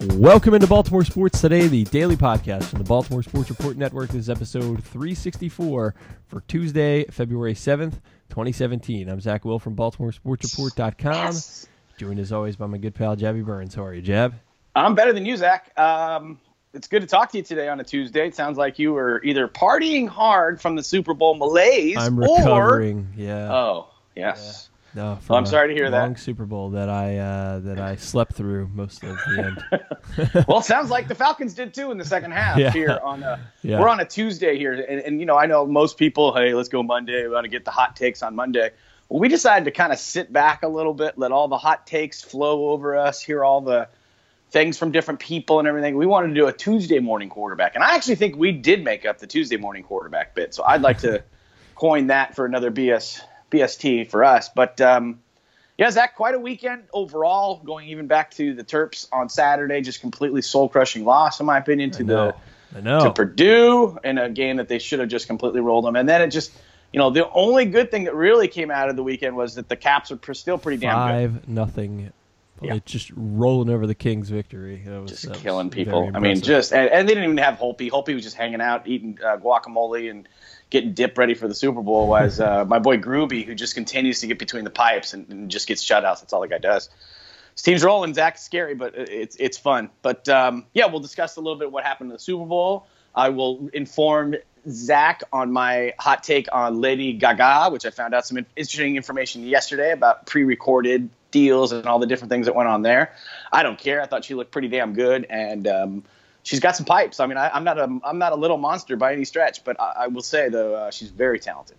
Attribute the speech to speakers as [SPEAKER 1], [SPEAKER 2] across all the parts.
[SPEAKER 1] Welcome into Baltimore Sports Today, the daily podcast from the Baltimore Sports Report Network. This is episode 364 for Tuesday, February 7th, 2017. I'm Zach Wilt from BaltimoreSportsReport.com.
[SPEAKER 2] Yes.
[SPEAKER 1] Joined as always by my good pal Jabby Burns. How are you, Jab?
[SPEAKER 2] I'm better than you, Zach. Um, it's good to talk to you today on a Tuesday. It sounds like you were either partying hard from the Super Bowl malaise
[SPEAKER 1] I'm
[SPEAKER 2] or
[SPEAKER 1] recovering. yeah.
[SPEAKER 2] oh yes.
[SPEAKER 1] No,
[SPEAKER 2] Well, I'm
[SPEAKER 1] a
[SPEAKER 2] sorry to hear that.
[SPEAKER 1] long Super Bowl that I uh, that I slept through most of the end.
[SPEAKER 2] well, sounds like the Falcons did too in the second half
[SPEAKER 1] Yeah.
[SPEAKER 2] here on a,
[SPEAKER 1] Yeah.
[SPEAKER 2] we're on a Tuesday here, and, and you know I know most people, hey, let's go Monday. We want to get the hot takes on Monday. Well, we decided to kind of sit back a little bit, let all the hot takes flow over us, hear all the things from different people and everything. We wanted to do a Tuesday morning quarterback, and I actually think we did make up the Tuesday morning quarterback bit. So I'd like to coin that for another BS BST for us. But um, yeah, Zach, quite a weekend overall. Going even back to the Terps on Saturday, just completely soul crushing loss in my opinion to the
[SPEAKER 1] I know.
[SPEAKER 2] to Purdue in a game that they should have just completely rolled them. And then it just, you know, the only good thing that really came out of the weekend was that the Caps are still pretty damn good.
[SPEAKER 1] Five nothing.
[SPEAKER 2] Yeah.
[SPEAKER 1] It's just rolling over the Kings' victory. That was,
[SPEAKER 2] Just
[SPEAKER 1] was
[SPEAKER 2] killing
[SPEAKER 1] very
[SPEAKER 2] people. I mean, just and, and they didn't even have Holtby. Holtby was just hanging out, eating uh, guacamole and getting dip ready for the Super Bowl. Was uh, my boy Groovy, who just continues to get between the pipes and, and just gets shutouts. That's all the guy does. His team's rolling. Zach's scary, but it's it's fun. But um, yeah, we'll discuss a little bit what happened in the Super Bowl. I will inform Zach on my hot take on Lady Gaga, which I found out some interesting information yesterday about pre-recorded deals and all the different things that went on there. I don't care. I thought she looked pretty damn good, and um, she's got some pipes. I mean, I, I'm not a I'm not a little monster by any stretch, but I, I will say though uh, she's very talented.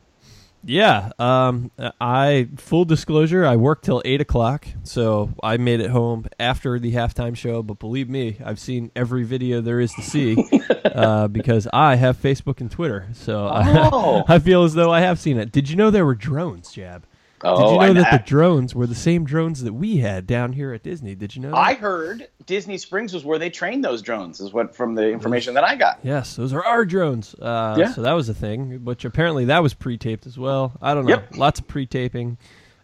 [SPEAKER 1] Yeah. Um, I full disclosure, I worked till eight o'clock, so I made it home after the halftime show. But believe me, I've seen every video there is to see uh, because I have Facebook and Twitter, so
[SPEAKER 2] Oh.
[SPEAKER 1] I, I feel as though I have seen it. Did you know there were drones, Jab?
[SPEAKER 2] Oh,
[SPEAKER 1] Did you know
[SPEAKER 2] I,
[SPEAKER 1] that the drones were the same drones that we had down here at Disney? Did you know? That?
[SPEAKER 2] I heard Disney Springs was where they trained those drones. Is what from the information that I got.
[SPEAKER 1] Yes, those are our drones. Uh,
[SPEAKER 2] Yeah.
[SPEAKER 1] So that was a thing, which apparently that was pre-taped as well. I don't know.
[SPEAKER 2] Yep.
[SPEAKER 1] Lots of pre-taping.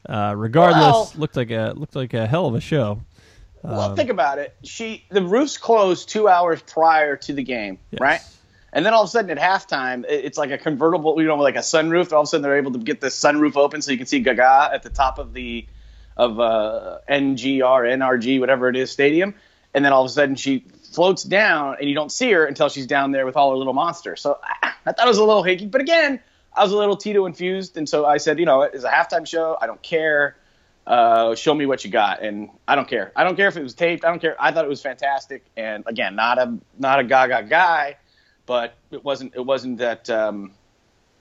[SPEAKER 1] Uh, regardless,
[SPEAKER 2] Well-
[SPEAKER 1] looked like a looked like a hell of a show.
[SPEAKER 2] Well,
[SPEAKER 1] Um,
[SPEAKER 2] think about it. She the roofs closed two hours prior to the game,
[SPEAKER 1] Yes.
[SPEAKER 2] right? And then all of a sudden at halftime, it's like a convertible, you know, like a sunroof. All of a sudden they're able to get the sunroof open so you can see Gaga at the top of the of uh, NGR, NRG, whatever it is, stadium. And then all of a sudden she floats down, and you don't see her until she's down there with all her little monsters. So ah, I thought it was a little hinky, but again, I was a little Tito infused, and so I said, you know, it's a halftime show. I don't care uh, show me what you got and i don't care i don't care if it was taped i don't care i thought it was fantastic and again not a not a gaga guy but it wasn't it wasn't that um,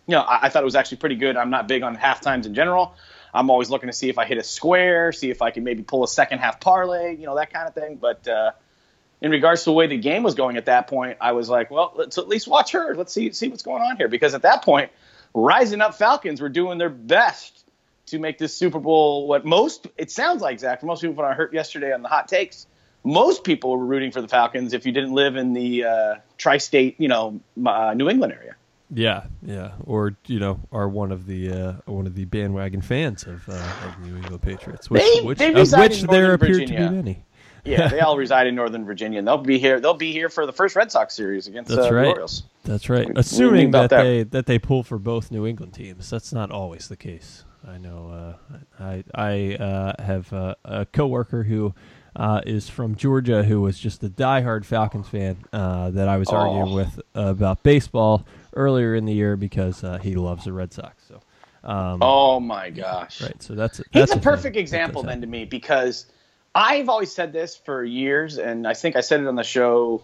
[SPEAKER 2] you know I, I thought it was actually pretty good. I'm not big on half times in general. I'm always looking to see if i hit a square see if i can maybe pull a second half parlay you know that kind of thing. But uh, in regards to the way the game was going at that point i was like well let's at least watch her. Let's see see what's going on here. Because at that point rising up falcons were doing their best to make this Super Bowl what most it sounds like Zach most people when I heard yesterday on the hot takes most people were rooting for the Falcons if you didn't live in the uh, tri-state you know uh, New England area.
[SPEAKER 1] Yeah, yeah, or you know, are one of the uh, one of the bandwagon fans of, uh, of New England Patriots, which,
[SPEAKER 2] They-
[SPEAKER 1] which,
[SPEAKER 2] they
[SPEAKER 1] of which there appear to be many.
[SPEAKER 2] Yeah, they all reside in Northern Virginia, and they'll be here. They'll be here for the first Red Sox series against
[SPEAKER 1] That's
[SPEAKER 2] uh, the
[SPEAKER 1] right.
[SPEAKER 2] Orioles.
[SPEAKER 1] That's right. Assuming that,
[SPEAKER 2] that.
[SPEAKER 1] they that they pull for both New England teams. That's not always the case. I know. Uh, I I uh, have uh, a coworker who uh, is from Georgia who was just a diehard Falcons fan uh, that I was
[SPEAKER 2] Oh.
[SPEAKER 1] arguing with about baseball earlier in the year because uh, he loves the Red Sox. So. Um,
[SPEAKER 2] Oh my gosh!
[SPEAKER 1] Right. So that's
[SPEAKER 2] He's
[SPEAKER 1] that's
[SPEAKER 2] a
[SPEAKER 1] thing
[SPEAKER 2] perfect example then to me because I've always said this for years, and I think I said it on the show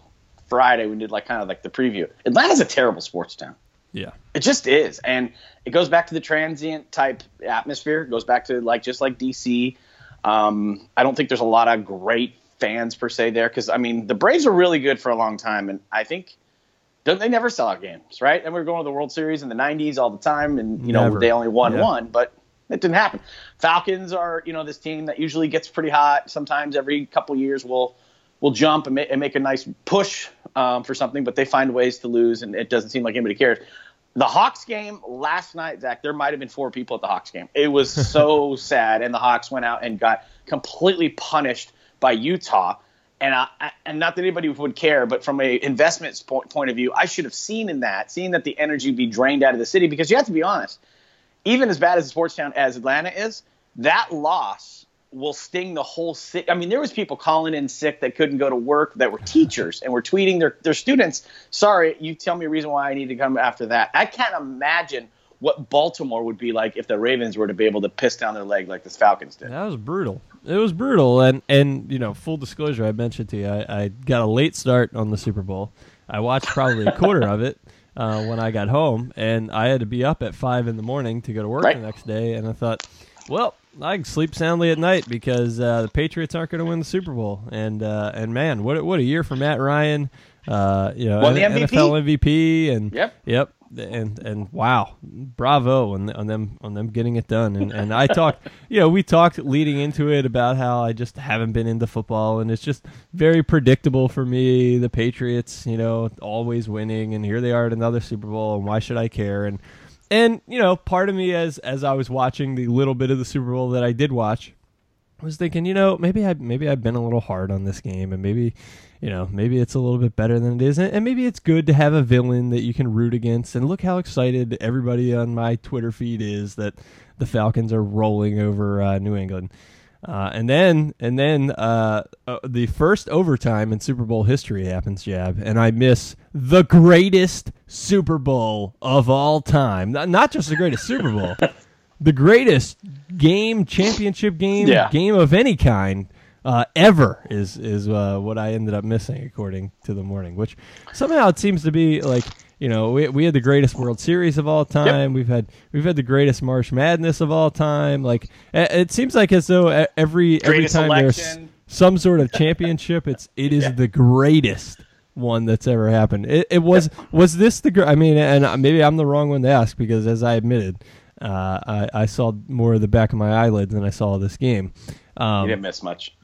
[SPEAKER 2] Friday. We did like kind of like the preview. Atlanta's a terrible sports town.
[SPEAKER 1] Yeah.
[SPEAKER 2] It just is, and it goes back to the transient type atmosphere. It goes back to like just like DC. Um, I don't think there's a lot of great fans per se there because I mean the Braves were really good for a long time, and I think don't they never sell out games, right? And we were going to the World Series in the '90s all the time, and you know
[SPEAKER 1] Never.
[SPEAKER 2] they only won
[SPEAKER 1] Yeah.
[SPEAKER 2] one, but it didn't happen. Falcons are you know this team that usually gets pretty hot. Sometimes every couple years will will jump and, ma- and make a nice push um, for something, but they find ways to lose, and it doesn't seem like anybody cares. The Hawks game last night, Zach, there might have been four people at the Hawks game. It was so sad, and the Hawks went out and got completely punished by Utah. And I, and not that anybody would care, but from a investment point of view, I should have seen in that, seeing that the energy be drained out of the city. Because you have to be honest, even as bad as a sports town as Atlanta is, that loss will sting the whole city. I mean, there was people calling in sick that couldn't go to work that were teachers and were tweeting their, their students, sorry, you tell me a reason why I need to come after that. I can't imagine what Baltimore would be like if the Ravens were to be able to piss down their leg like the Falcons did.
[SPEAKER 1] That was brutal. It was brutal, and and you know, full disclosure, I mentioned to you, I, I got a late start on the Super Bowl. I watched probably a quarter of it uh, when I got home, and I had to be up at five in the morning to go to work right. the next day. And I thought, well, I can sleep soundly at night because uh, the Patriots aren't going to win the Super Bowl. And uh, and man, what what a year for Matt Ryan. Uh, you know,
[SPEAKER 2] Won the MVP.
[SPEAKER 1] NFL MVP, and
[SPEAKER 2] yep,
[SPEAKER 1] yep, and and wow, bravo on, on them on them getting it done. And and I talked, you know, we talked leading into it about how I just haven't been into football, and it's just very predictable for me. The Patriots, you know, always winning, and here they are at another Super Bowl, and why should I care? And and you know, part of me as as I was watching the little bit of the Super Bowl that I did watch was thinking, you know, maybe I maybe I've been a little hard on this game, and maybe you know, maybe it's a little bit better than it is. And, maybe it's good to have a villain that you can root against. And look how excited everybody on my Twitter feed is that the Falcons are rolling over uh, New England. Uh, and then, and then uh, uh, the first overtime in Super Bowl history happens, Jab, and I miss the greatest Super Bowl of all time. Not, not just the greatest Super Bowl, the greatest game, championship game, yeah. game of any kind uh, ever is is uh, what I ended up missing according to the morning. Which somehow it seems to be like you know we we had the greatest World Series of all time. Yep. We've had we've had the greatest March Madness of all time. Like it seems like as though every
[SPEAKER 2] greatest
[SPEAKER 1] every time
[SPEAKER 2] election.
[SPEAKER 1] there's some sort of championship, it's it is yeah. the greatest one that's ever happened. It, it was yep. was this the I mean, and maybe I'm the wrong one to ask because as I admitted. Uh, I, I saw more of the back of my eyelids than I saw this game.
[SPEAKER 2] Um, you didn't miss much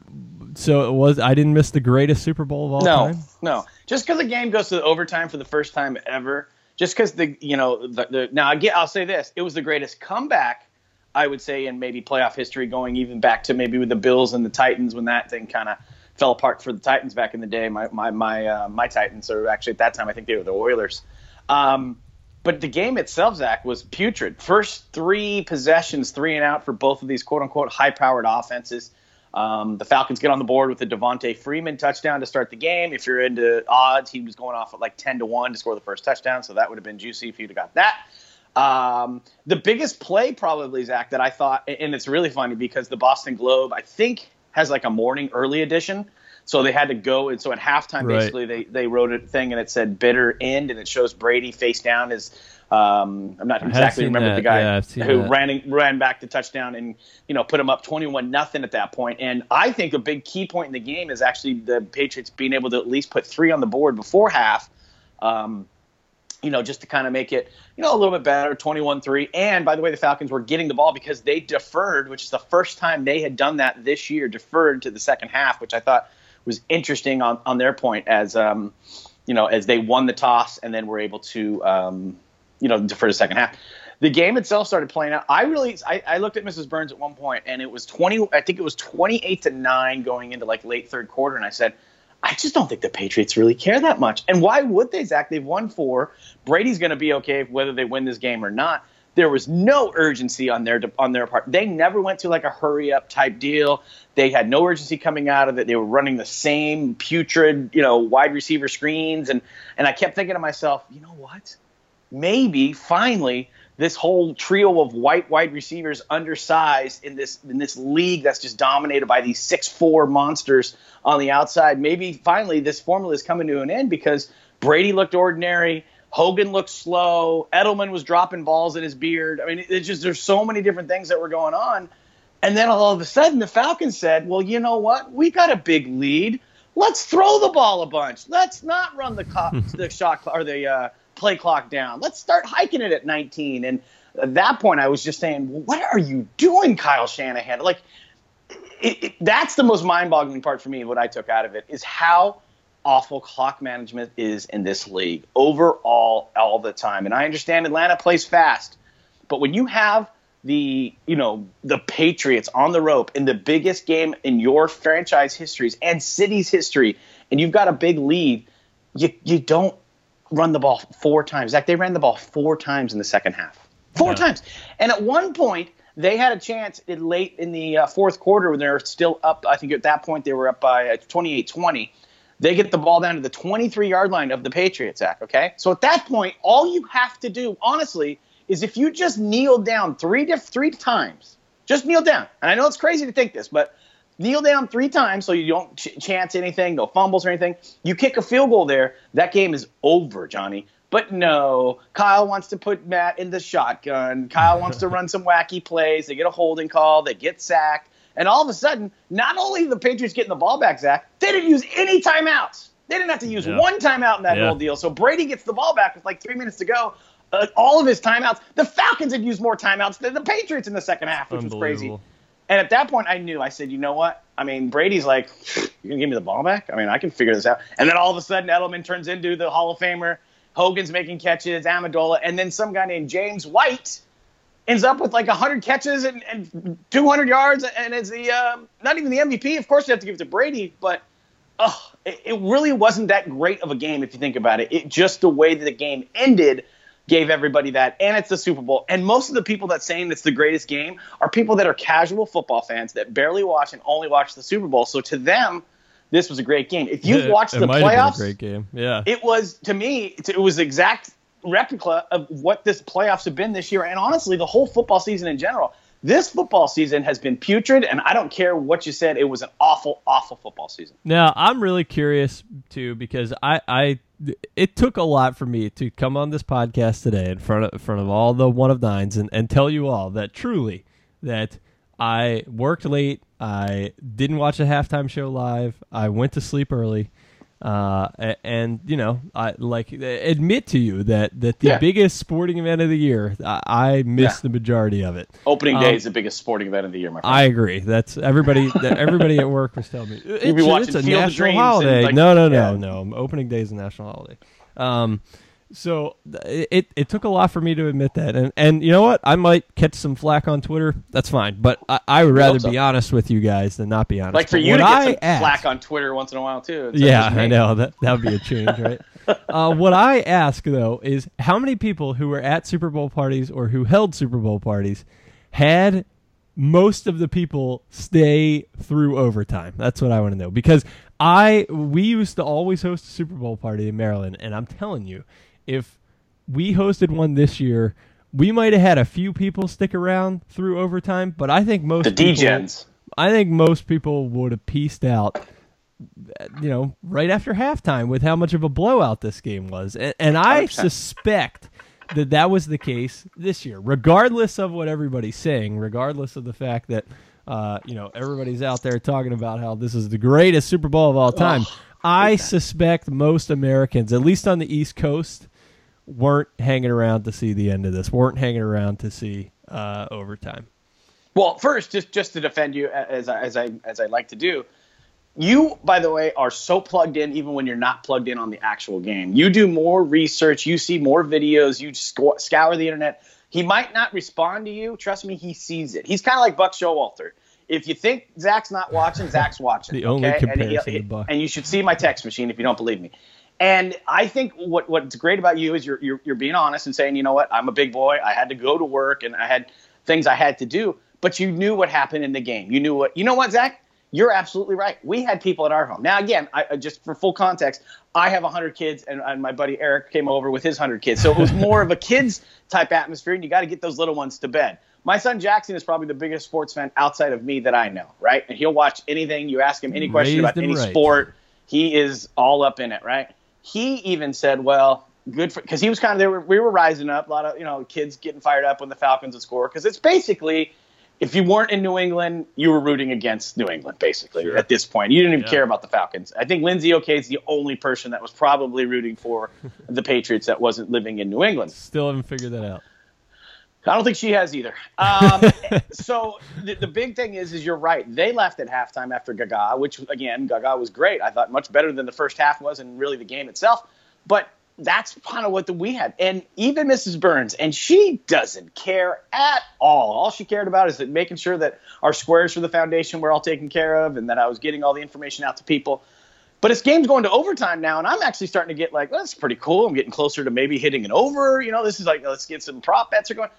[SPEAKER 1] so it was. I didn't miss the greatest Super Bowl of all
[SPEAKER 2] no,
[SPEAKER 1] time.
[SPEAKER 2] No, no. Just because a game goes to overtime for the first time ever, just because the you know the, the now again I'll say this: it was the greatest comeback I would say in maybe playoff history, going even back to maybe with the Bills and the Titans when that thing kind of fell apart for the Titans back in the day. My my my uh, my Titans, or actually at that time I think they were the Oilers. Um, but the game itself, Zach, was putrid. First three possessions, three and out for both of these quote unquote high powered offenses. Um, the Falcons get on the board with the Devonta Freeman touchdown to start the game. If you're into odds, he was going off at like 10 to 1 to score the first touchdown, so that would have been juicy if you'd have got that. Um, the biggest play, probably, Zach, that I thought, and it's really funny because the Boston Globe, I think, has like a morning early edition. So they had to go, and so at halftime, right. basically, they, they wrote a thing and it said bitter end, and it shows Brady face down as um, I'm not exactly remember
[SPEAKER 1] that.
[SPEAKER 2] the guy
[SPEAKER 1] yeah,
[SPEAKER 2] who that. ran ran back to touchdown and you know put him up 21 nothing at that point. And I think a big key point in the game is actually the Patriots being able to at least put three on the board before half. Um, you know, just to kind of make it, you know, a little bit better, 21-3. And by the way, the Falcons were getting the ball because they deferred, which is the first time they had done that this year, deferred to the second half, which I thought was interesting on, on their point as, um, you know, as they won the toss and then were able to, um, you know, for the second half. The game itself started playing out. I really, I, I, looked at Mrs. Burns at one point, and it was twenty. I think it was twenty-eight to nine going into like late third quarter, and I said, I just don't think the Patriots really care that much. And why would they, Zach? They've won four. Brady's going to be okay whether they win this game or not. There was no urgency on their on their part. They never went to like a hurry up type deal. They had no urgency coming out of it. They were running the same putrid, you know, wide receiver screens, and and I kept thinking to myself, you know what? maybe finally this whole trio of white wide receivers undersized in this in this league that's just dominated by these six four monsters on the outside. Maybe finally this formula is coming to an end because Brady looked ordinary. Hogan looked slow. Edelman was dropping balls in his beard. I mean, it's just there's so many different things that were going on. And then all of a sudden, the Falcons said, "Well, you know what? We got a big lead. Let's throw the ball a bunch. Let's not run the, co- the shot clock or the uh, play clock down. Let's start hiking it at 19. And at that point, I was just saying, well, what are you doing, Kyle Shanahan? Like, it, it, that's the most mind-boggling part for me. What I took out of it is how awful clock management is in this league overall, all the time. And I understand Atlanta plays fast, but when you have the you know the Patriots on the rope in the biggest game in your franchise histories and city's history, and you've got a big lead, you you don't run the ball four times. Zach, they ran the ball four times in the second half, four times, and at one point they had a chance in late in the uh, fourth quarter when they're still up. I think at that point they were up by uh, 28-20. They get the ball down to the 23 yard line of the Patriots, Zach. Okay, so at that point, all you have to do, honestly is if you just kneel down three diff- three times, just kneel down. And I know it's crazy to think this, but kneel down three times so you don't ch- chance anything, no fumbles or anything. You kick a field goal there, that game is over, Johnny. But no, Kyle wants to put Matt in the shotgun. Kyle wants to run some wacky plays. They get a holding call, they get sacked, and all of a sudden, not only the Patriots getting the ball back, Zach, they didn't use any timeouts. They didn't have to use yeah. one timeout in that yeah. whole deal. So Brady gets the ball back with like three minutes to go uh, all of his timeouts. The Falcons had used more timeouts than the Patriots in the second half, which was crazy. And at that point, I knew. I said, you know what? I mean, Brady's like, you're gonna give me the ball back? I mean, I can figure this out. And then all of a sudden, Edelman turns into the Hall of Famer. Hogan's making catches, Amendola, and then some guy named James White ends up with like 100 catches and, and 200 yards, and is the uh, not even the MVP. Of course, you have to give it to Brady, but oh, it, it really wasn't that great of a game if you think about it. It just the way that the game ended gave everybody that, and it's the Super Bowl. And most of the people that saying it's the greatest game are people that are casual football fans that barely watch and only watch the Super Bowl. So to them, this was a great game. If you've watched
[SPEAKER 1] it
[SPEAKER 2] the playoffs,
[SPEAKER 1] great game. Yeah,
[SPEAKER 2] it was to me. It was exact replica of what this playoffs have been this year, and honestly, the whole football season in general. This football season has been putrid, and I don't care what you said. It was an awful, awful football season.
[SPEAKER 1] Now I'm really curious too because I, I it took a lot for me to come on this podcast today in front of in front of all the one of nines and, and tell you all that truly that I worked late. I didn't watch a halftime show live. I went to sleep early. Uh, and you know, I like admit to you that that the yeah. biggest sporting event of the year, I, I missed yeah. the majority of it.
[SPEAKER 2] Opening um, day is the biggest sporting event of the year, my friend.
[SPEAKER 1] I agree. That's everybody. that everybody at work was telling me
[SPEAKER 2] it's, it's a Field
[SPEAKER 1] national holiday. Like, no, no, no, yeah. no. Opening day is a national holiday. Um, so it it took a lot for me to admit that, and and you know what? I might catch some flack on Twitter. That's fine, but I, I would rather be honest with you guys than not be honest.
[SPEAKER 2] Like for you to get I some asked, flack on Twitter once in a while too.
[SPEAKER 1] Yeah, I know that that would be a change, right? uh, what I ask though is how many people who were at Super Bowl parties or who held Super Bowl parties had most of the people stay through overtime. That's what I want to know because I we used to always host a Super Bowl party in Maryland, and I'm telling you if we hosted one this year, we might have had a few people stick around through overtime, but I think most
[SPEAKER 2] the degens.
[SPEAKER 1] I think most people would have pieced out, you know, right after halftime with how much of a blowout this game was, and, and I 100%. suspect that that was the case this year, regardless of what everybody's saying, regardless of the fact that. Uh, you know, everybody's out there talking about how this is the greatest Super Bowl of all time. Oh, I suspect most Americans, at least on the East Coast, weren't hanging around to see the end of this. weren't hanging around to see uh, overtime.
[SPEAKER 2] Well, first, just just to defend you, as I, as I as I like to do, you, by the way, are so plugged in even when you're not plugged in on the actual game. You do more research, you see more videos, you scour the internet. He might not respond to you. Trust me, he sees it. He's kind of like Buck Showalter. If you think Zach's not watching, Zach's watching.
[SPEAKER 1] the only comparison
[SPEAKER 2] and, he,
[SPEAKER 1] Buck.
[SPEAKER 2] and you should see my text machine if you don't believe me. And I think what what's great about you is you're, you're you're being honest and saying, you know what, I'm a big boy. I had to go to work and I had things I had to do, but you knew what happened in the game. You knew what. You know what, Zach? You're absolutely right. We had people at our home. Now, again, I, just for full context, I have 100 kids, and, and my buddy Eric came over with his 100 kids. So it was more of a kids type atmosphere, and you got to get those little ones to bed. My son Jackson is probably the biggest sports fan outside of me that I know, right? And he'll watch anything. You ask him any question
[SPEAKER 1] Raised
[SPEAKER 2] about any
[SPEAKER 1] right.
[SPEAKER 2] sport, he is all up in it, right? He even said, well, good for because he was kind of there. We were rising up. A lot of you know kids getting fired up when the Falcons would score because it's basically if you weren't in New England, you were rooting against New England basically sure. at this point. You didn't even yeah. care about the Falcons. I think Lindsay OK is the only person that was probably rooting for the Patriots that wasn't living in New England.
[SPEAKER 1] Still haven't figured that out.
[SPEAKER 2] I don't think she has either. Um, so the, the, big thing is, is you're right. They left at halftime after Gaga, which again, Gaga was great. I thought much better than the first half was, and really the game itself. But that's kind of what the, we had. And even Mrs. Burns, and she doesn't care at all. All she cared about is that making sure that our squares for the foundation were all taken care of and that I was getting all the information out to people. But this game's going to overtime now, and I'm actually starting to get like, well, that's pretty cool. I'm getting closer to maybe hitting an over. You know, this is like, let's get some prop bets are going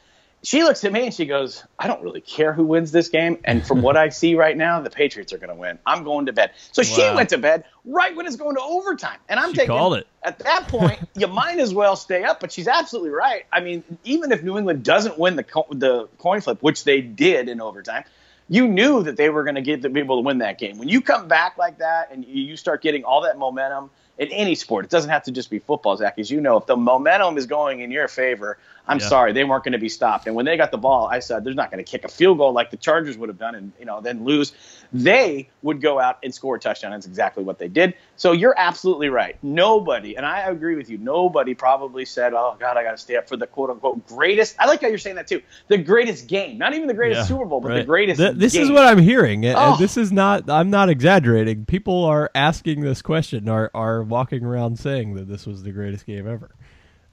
[SPEAKER 2] she looks at me and she goes, I don't really care who wins this game. And from what I see right now, the Patriots are going to win. I'm going to bed. So wow. she went to bed right when it's going to overtime. And I'm
[SPEAKER 1] she
[SPEAKER 2] taking
[SPEAKER 1] called it.
[SPEAKER 2] At that point, you might as well stay up. But she's absolutely right. I mean, even if New England doesn't win the, co- the coin flip, which they did in overtime, you knew that they were going to get the people to win that game. When you come back like that and you start getting all that momentum in any sport, it doesn't have to just be football, Zach. As you know, if the momentum is going in your favor, I'm yeah. sorry, they weren't going to be stopped. And when they got the ball, I said, "There's not going to kick a field goal like the Chargers would have done, and you know, then lose." They would go out and score a touchdown. That's exactly what they did. So you're absolutely right. Nobody, and I agree with you. Nobody probably said, "Oh God, I got to stay up for the quote unquote greatest." I like how you're saying that too. The greatest game, not even the greatest yeah, Super Bowl, but right. the greatest. Th-
[SPEAKER 1] this
[SPEAKER 2] game.
[SPEAKER 1] is what I'm hearing. Oh. This is not. I'm not exaggerating. People are asking this question. Are are walking around saying that this was the greatest game ever.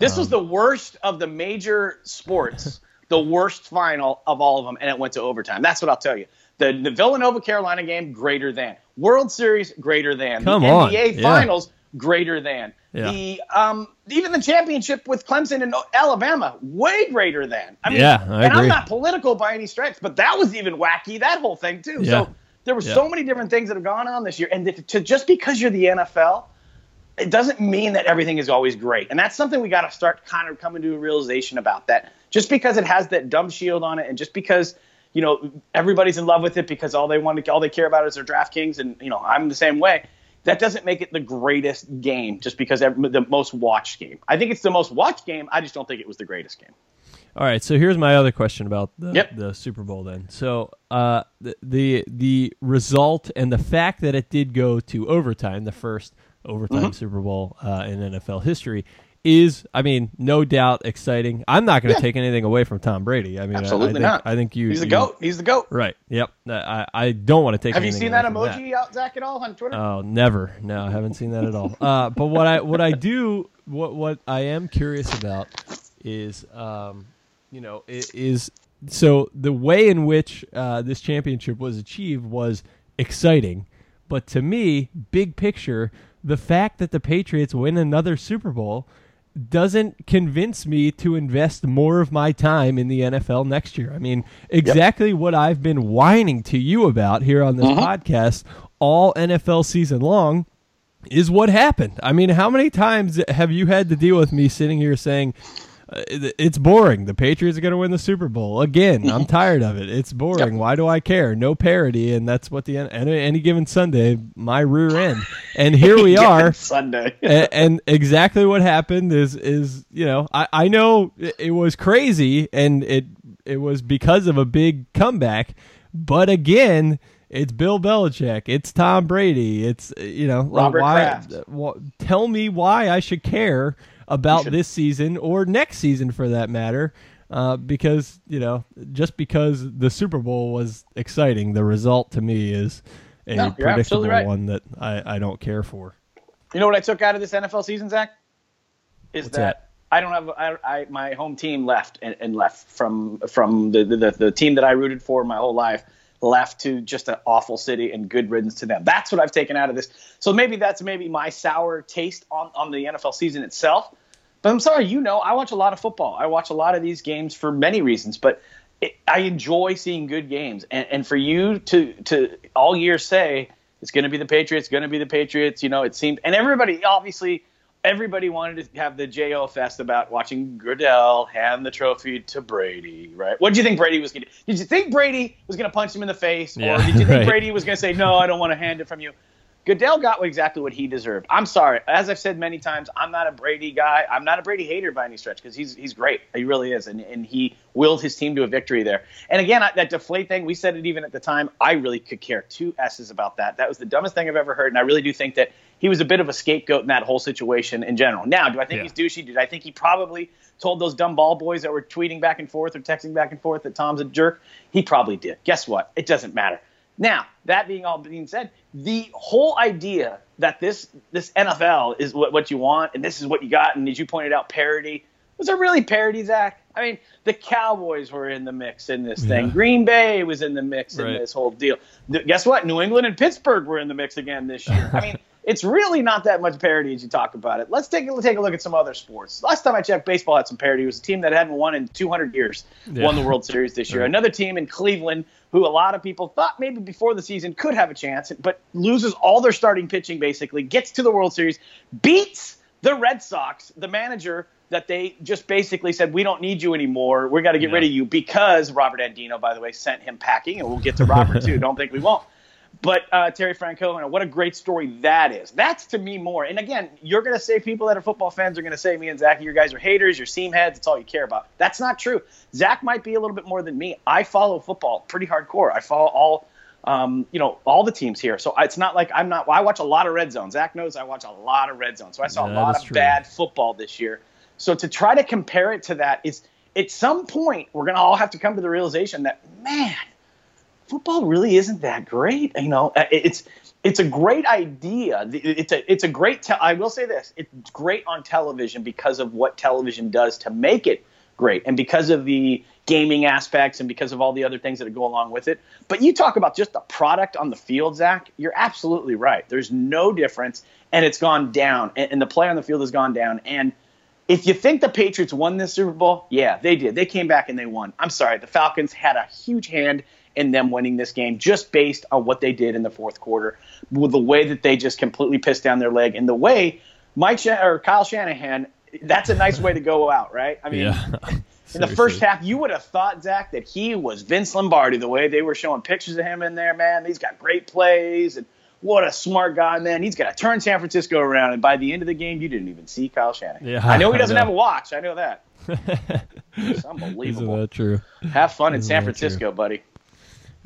[SPEAKER 2] This um, was the worst of the major sports, the worst final of all of them, and it went to overtime. That's what I'll tell you. The, the Villanova Carolina game, greater than. World Series, greater than.
[SPEAKER 1] Come
[SPEAKER 2] the
[SPEAKER 1] on.
[SPEAKER 2] NBA Finals, yeah. greater than. Yeah. The um, even the championship with Clemson and Alabama, way greater than. I mean,
[SPEAKER 1] yeah, I
[SPEAKER 2] and
[SPEAKER 1] agree.
[SPEAKER 2] I'm not political by any stretch, but that was even wacky. That whole thing too. Yeah. So there were yeah. so many different things that have gone on this year, and to just because you're the NFL it doesn't mean that everything is always great. And that's something we got to start kind of coming to a realization about that. Just because it has that dumb shield on it and just because, you know, everybody's in love with it because all they want to, all they care about is their DraftKings and, you know, I'm the same way. That doesn't make it the greatest game just because the most watched game. I think it's the most watched game. I just don't think it was the greatest game.
[SPEAKER 1] All right, so here's my other question about the,
[SPEAKER 2] yep.
[SPEAKER 1] the Super Bowl. Then, so uh, the, the the result and the fact that it did go to overtime, the first overtime mm-hmm. Super Bowl uh, in NFL history is, I mean, no doubt exciting. I'm not going to yeah. take anything away from Tom Brady. I mean,
[SPEAKER 2] absolutely
[SPEAKER 1] I, I think,
[SPEAKER 2] not.
[SPEAKER 1] I think you.
[SPEAKER 2] He's the
[SPEAKER 1] you,
[SPEAKER 2] goat. He's the goat.
[SPEAKER 1] Right. Yep. I, I don't want to take.
[SPEAKER 2] Have you seen
[SPEAKER 1] that
[SPEAKER 2] emoji
[SPEAKER 1] that.
[SPEAKER 2] out, Zach, at all on Twitter?
[SPEAKER 1] Oh, never. No, I haven't seen that at all. Uh, but what I what I do what what I am curious about is, um, you know, is so the way in which uh, this championship was achieved was exciting, but to me, big picture the fact that the Patriots win another Super Bowl doesn't convince me to invest more of my time in the NFL next year. I mean, exactly yep. what I've been whining to you about here on this mm-hmm. podcast all NFL season long is what happened. I mean, how many times have you had to deal with me sitting here saying, Uh, it's boring. The Patriots are going to win the Super Bowl again. I'm tired of it. It's boring. Yep. Why do I care? No parity, and that's what the any, any given Sunday, my rear end. And here we are,
[SPEAKER 2] Sunday.
[SPEAKER 1] and, and, exactly what happened is is you know I I know it was crazy, and it it was because of a big comeback, but again. It's Bill Belichick. It's Tom Brady. It's you know
[SPEAKER 2] Robert
[SPEAKER 1] why,
[SPEAKER 2] Kraft.
[SPEAKER 1] Tell me why I should care about this season or next season for that matter. Uh, because you know, just because the Super Bowl was exciting, the result to me is a no, predictable right. one that I, I don't care for.
[SPEAKER 2] You know what I took out of this NFL season, Zach? Is that,
[SPEAKER 1] that?
[SPEAKER 2] I don't have I, I my home team left and, and left from from the, the the team that I rooted for my whole life left to just an awful city and good riddance to them. That's what I've taken out of this. So maybe that's maybe my sour taste on, on the NFL season itself. But I'm sorry, you know, I watch a lot of football. I watch a lot of these games for many reasons, but it, I enjoy seeing good games. And, and for you to to all year say it's going to be the Patriots, going to be the Patriots, you know, it seemed, and everybody obviously everybody wanted to have the Jo fest about watching Goodell hand the trophy to Brady, right? What did you think Brady was going to? Did you think Brady was going to punch him in the face,
[SPEAKER 1] yeah,
[SPEAKER 2] or did you think
[SPEAKER 1] right.
[SPEAKER 2] Brady was going to say, "No, I don't want to hand it from you"? Goodell got exactly what he deserved. I'm sorry, as I've said many times, I'm not a Brady guy. I'm not a Brady hater by any stretch because he's he's great. He really is, and and he willed his team to a victory there. And again, that deflate thing, we said it even at the time. I really could care two s's about that. That was the dumbest thing I've ever heard, and I really do think that he was a bit of a scapegoat in that whole situation in general. Now, do I think
[SPEAKER 1] yeah.
[SPEAKER 2] he's douchey? Did I think he probably told those dumb ball boys that were tweeting back and forth or texting back and forth that Tom's a jerk? He probably did. Guess what? It doesn't matter. Now, that being all being said, the whole idea that this this NFL is what, what you want and this is what you got. And as you pointed out, parody. Was there really parody, Zach? I mean, the Cowboys were in the mix in this thing.
[SPEAKER 1] Yeah.
[SPEAKER 2] Green Bay was in the mix in this whole deal. Guess what? New England and Pittsburgh were in the mix again this year. I mean, it's really not that much parody as you talk about it. Let's take a, take a look at some other sports. Last time I checked, baseball had some parody. It was a team that hadn't won in 200 years
[SPEAKER 1] Yeah.
[SPEAKER 2] won the World Series this year.
[SPEAKER 1] Right.
[SPEAKER 2] Another team in Cleveland who a lot of people thought maybe before the season could have a chance, but loses all their starting pitching basically, gets to the World Series, beats the Red Sox, the manager that they just basically said, We don't need you anymore. We got to get
[SPEAKER 1] Yeah.
[SPEAKER 2] rid of you because Robert Andino, by the way, sent him packing, and we'll get to Robert too. Don't think we won't. But uh, Terry Francona, what a great story that is. That's to me more. And again, you're going to say people that are football fans are going to say me and Zach, you guys are haters, you're seam heads. It's all you care about. That's not true. Zach might be a little bit more than me. I follow football pretty hardcore. I follow all, um, you know, all the teams here. So it's not like I'm not. I watch a lot of red zone. Zach knows I watch a lot of red zone. So I saw a lot of
[SPEAKER 1] true.
[SPEAKER 2] bad football this year. So to try to compare it to that is, at some point, we're going to all have to come to the realization that man football really isn't that great. You know, Uh, it's it's a great idea. It's a it's a great. Te- I will say this: it's great on television because of what television does to make it great, and because of the gaming aspects, and because of all the other things that go along with it. But you talk about just the product on the field, Zach. You're absolutely right. There's no difference, and it's gone down, and, and the play on the field has gone down, and. If you think the Patriots won this Super Bowl, yeah, they did. They came back and they won. I'm sorry, the Falcons had a huge hand in them winning this game just based on what they did in the fourth quarter, with the way that they just completely pissed down their leg, and the way Mike or Kyle Shanahan. That's a nice way to go out, right? I mean,
[SPEAKER 1] Yeah.
[SPEAKER 2] in the first half, you would have thought, Zach, that he was Vince Lombardi. The way they were showing pictures of him in there, man, he's got great plays and what a smart guy, man. He's got to turn San Francisco around. And by the end of the game, you didn't even see Kyle Shanahan.
[SPEAKER 1] Yeah,
[SPEAKER 2] I know he doesn't
[SPEAKER 1] know.
[SPEAKER 2] have a watch. I know that. It's
[SPEAKER 1] Isn't
[SPEAKER 2] unbelievable.
[SPEAKER 1] that true?
[SPEAKER 2] Have fun in
[SPEAKER 1] Isn't
[SPEAKER 2] San
[SPEAKER 1] that true?
[SPEAKER 2] Francisco, buddy.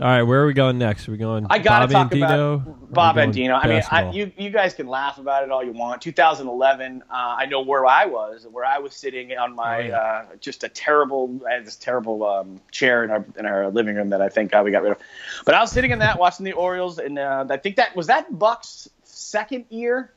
[SPEAKER 1] All right, where are we going next? Are we going?
[SPEAKER 2] I got to
[SPEAKER 1] Bob
[SPEAKER 2] talk
[SPEAKER 1] Andino,
[SPEAKER 2] about Bob
[SPEAKER 1] going
[SPEAKER 2] Andino. I mean, I, you you guys can laugh about it all you want. 2011, uh, I know where I was, where I was sitting on my
[SPEAKER 1] Oh, yeah.
[SPEAKER 2] uh, just a terrible, I had this terrible um, chair in our in our living room that I think uh, we got rid of. But I was sitting in that watching the Orioles, and uh, I think that was that Buck's second year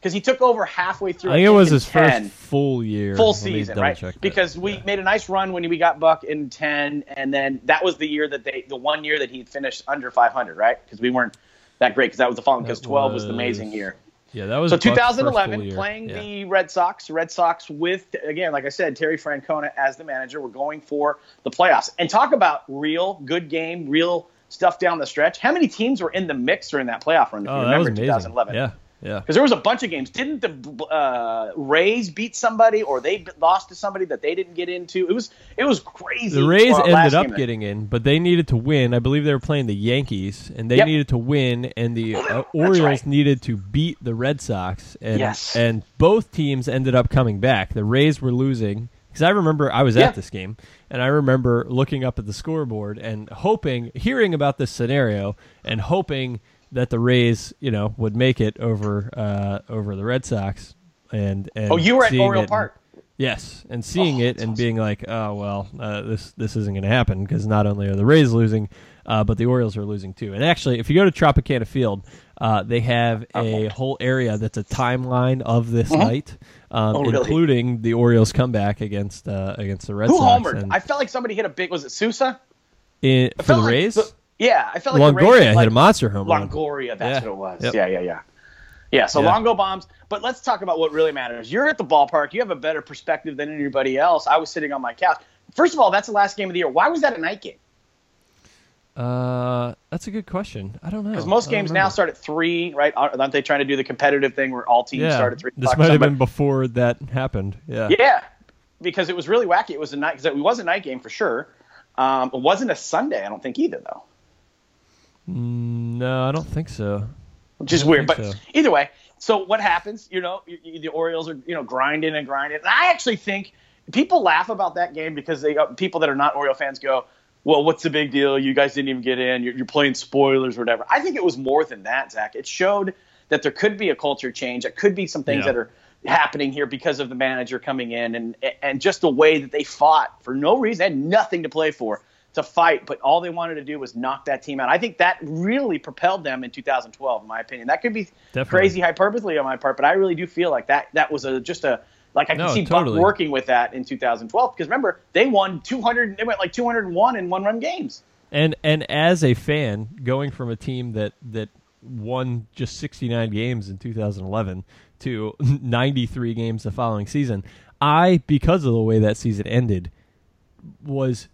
[SPEAKER 2] because he took over halfway through.
[SPEAKER 1] I think it was his
[SPEAKER 2] 10
[SPEAKER 1] first full year,
[SPEAKER 2] full season, right? Because we
[SPEAKER 1] Yeah.
[SPEAKER 2] made a nice run when we got Buck in ten, and then that was the year that they, the one year that he finished under 500, right? Because we weren't that great. Because that was the following. Because 12 was the amazing year.
[SPEAKER 1] yeah, that was
[SPEAKER 2] So
[SPEAKER 1] Buck's first
[SPEAKER 2] 2011,
[SPEAKER 1] full year.
[SPEAKER 2] playing
[SPEAKER 1] Yeah.
[SPEAKER 2] the Red Sox. Red Sox with again, like I said, Terry Francona as the manager. We're going for the playoffs. And talk about real good game, real stuff down the stretch. How many teams were in the mix during that playoff run? If
[SPEAKER 1] Oh,
[SPEAKER 2] you
[SPEAKER 1] that
[SPEAKER 2] remember
[SPEAKER 1] was amazing.
[SPEAKER 2] 2011.
[SPEAKER 1] Yeah, yeah.
[SPEAKER 2] Because there was a bunch of games. Didn't the uh, Rays beat somebody, or they lost to somebody that they didn't get into? It was it was crazy.
[SPEAKER 1] The Rays ended up getting in, but they needed to win. I believe they were playing the Yankees, and they
[SPEAKER 2] Yep.
[SPEAKER 1] needed to win, and the uh, Orioles
[SPEAKER 2] right.
[SPEAKER 1] needed to beat the Red Sox. And,
[SPEAKER 2] Yes.
[SPEAKER 1] and both teams ended up coming back. The Rays were losing because I remember I was
[SPEAKER 2] Yeah.
[SPEAKER 1] at this game, and I remember looking up at the scoreboard and hoping, hearing about this scenario, and hoping that the Rays, you know, would make it over uh, over the Red Sox. And, and
[SPEAKER 2] Oh, you were at Oriole
[SPEAKER 1] it-
[SPEAKER 2] Park.
[SPEAKER 1] Yes, and seeing
[SPEAKER 2] Oh,
[SPEAKER 1] it and being like, oh well, uh, this this isn't going to happen because not only are the Rays losing, uh, but the Orioles are losing too. And actually, if you go to Tropicana Field, uh, they have a whole area that's a timeline of this night, um,
[SPEAKER 2] Oh, really?
[SPEAKER 1] including the Orioles comeback against uh, against the Red
[SPEAKER 2] Who
[SPEAKER 1] Sox.
[SPEAKER 2] homered?
[SPEAKER 1] And
[SPEAKER 2] I felt like somebody hit a big. Was it Souza?
[SPEAKER 1] in, for the
[SPEAKER 2] like
[SPEAKER 1] Rays,
[SPEAKER 2] the- yeah, I felt like
[SPEAKER 1] Longoria
[SPEAKER 2] hit,
[SPEAKER 1] hit
[SPEAKER 2] like,
[SPEAKER 1] a monster home run.
[SPEAKER 2] Longoria, that's
[SPEAKER 1] Yeah.
[SPEAKER 2] what it was.
[SPEAKER 1] Yep.
[SPEAKER 2] Yeah, yeah, yeah. Yeah, so
[SPEAKER 1] Yeah.
[SPEAKER 2] Longo bombs. But let's talk about what really matters. You're at the ballpark. You have a better perspective than anybody else. I was sitting on my couch. First of all, that's the last game of the year. Why was that a night game?
[SPEAKER 1] Uh, that's a good question. I don't know
[SPEAKER 2] Because most games now start at three, right? Aren't they trying to do the competitive thing where all teams
[SPEAKER 1] Yeah,
[SPEAKER 2] start at three?
[SPEAKER 1] this might have been before that happened. Yeah.
[SPEAKER 2] Yeah, because it was really wacky. It was a night because it was a night game for sure. Um, it wasn't a Sunday, I don't think either, though,
[SPEAKER 1] No, I don't think so.
[SPEAKER 2] which is weird. But
[SPEAKER 1] so.
[SPEAKER 2] either way, so what happens? You know, you, you- the Orioles are you know grinding and grinding. And I actually think people laugh about that game because they uh, people that are not Oriole fans go, "Well, what's the big deal? You guys didn't even get in. You're, you're playing spoilers or whatever." I think it was more than that, Zach. It showed that there could be a culture change. It could be some things
[SPEAKER 1] Yeah.
[SPEAKER 2] that are happening here because of the manager coming in and and just the way that they fought for no reason, they had nothing to play for. To fight, but all they wanted to do was knock that team out. I think that really propelled them in 2012, in my opinion. That could be Definitely. crazy hyperbole on my part, but I really do feel like that that was a just a like I can no, see totally. Buck working with that in 2012 because remember they won 200, they went like 201 in one run games.
[SPEAKER 1] And and as a fan, going from a team that that won just 69 games in 2011 to 93 games the following season, I because of the way that season ended was